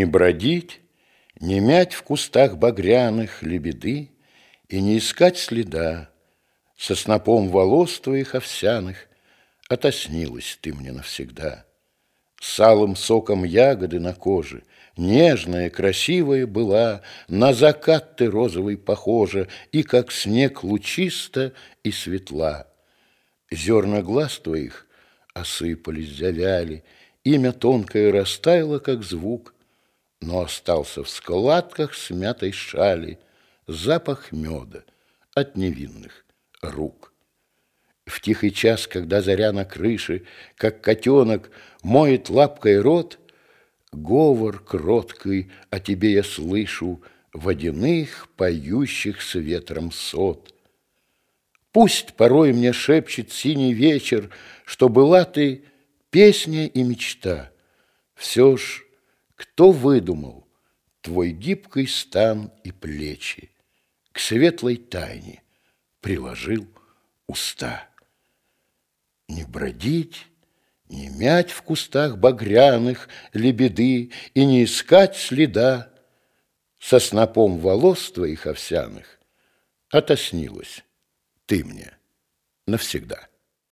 Не бродить, не мять в кустах багряных лебеды И не искать следа со снопом волос твоих овсяных Отоснилась ты мне навсегда. С соком ягоды на коже, Нежная, красивая была, На закат ты розовый похожа, И как снег лучиста и светла. Зерна глаз твоих осыпались, завяли, Имя тонкое растаяло, как звук, Но остался в складках смятой шали Запах меда от невинных рук. В тихий час, когда заря на крыше, Как котенок моет лапкой рот, Говор кроткий о тебе я слышу Водяных, поющих с ветром сот. Пусть порой мне шепчет синий вечер, Что была ты песня и мечта. Все ж, кто выдумал твой гибкий стан и плечи, К светлой тайне приложил уста. Не бродить, не мять в кустах багряных лебеды И не искать следа Со снопом волос твоих овсяных Отоснилась ты мне навсегда.